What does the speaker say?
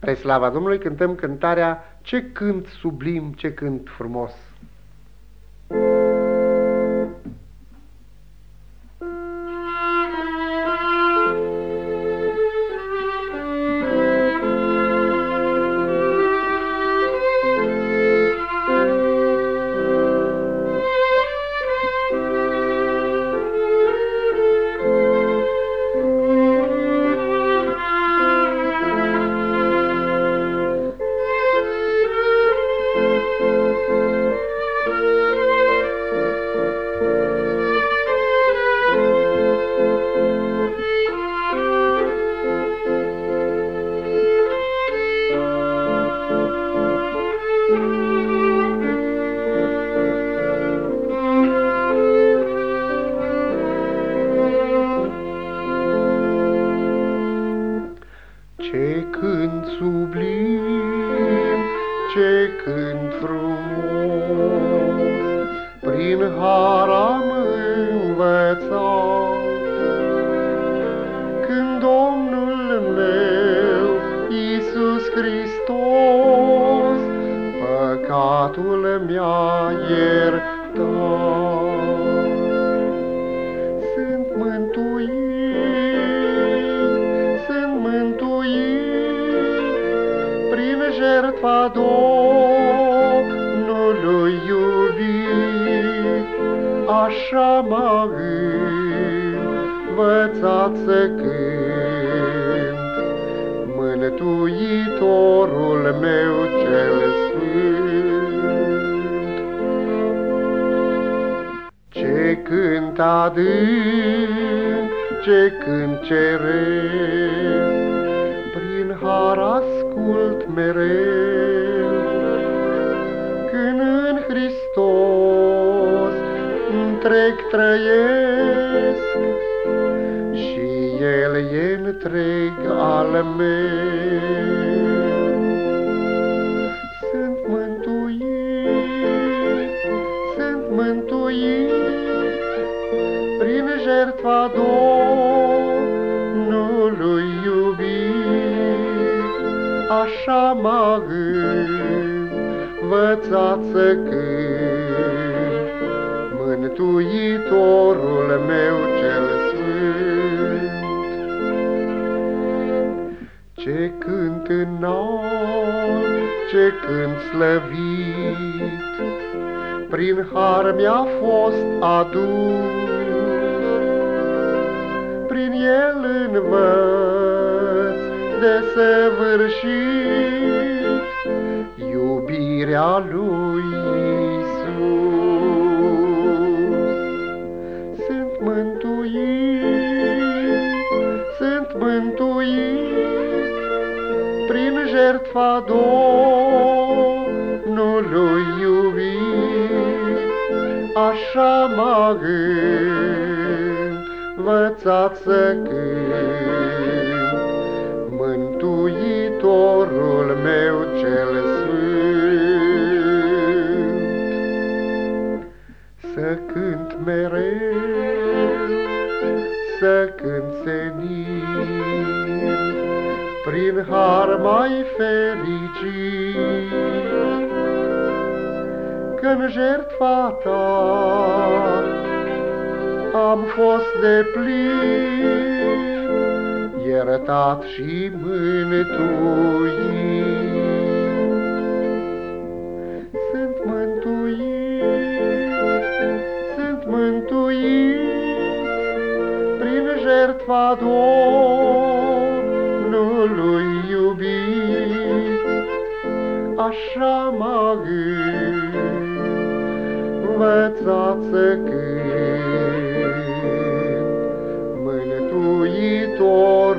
Spre slava Domnului cântăm cântarea Ce cânt sublim, ce cânt frumos! Sublim, ce cânt frumos, Prin har am învățat. Când Domnul meu, Iisus Hristos, Păcatul mi-a iertat. Jertfa Domnului iubit, așa m-a învățat să cânt, Mântuitorul meu cel sfânt. Ce cânt adânc, ce cânt ceresc, prin har ascult mereu. Întreg trăiesc și El e întreg al meu. Sunt mântuit, sunt mântuit prin jertfa Domnului așa m-a învățat să cânt, Mântuitorul meu cel sfânt. Ce cânt înalt, ce cânt slăvit, Prin har mi-a fost adus, Prin el învăț desăvârșit iubirea lui jertfa Domnului iubit, așa m-a învățat să cânt. Mântuitorul meu cel sfânt. Să cânt mereu, să cânt senin, prin har mai fericit, Că-n jertfa ta am fost de plin, iertat și mântuit. Sunt mântuit, sunt mântuit prin jertfa Domnului iubit. Așa m-a învățat să cânt, Mântuitorul meu.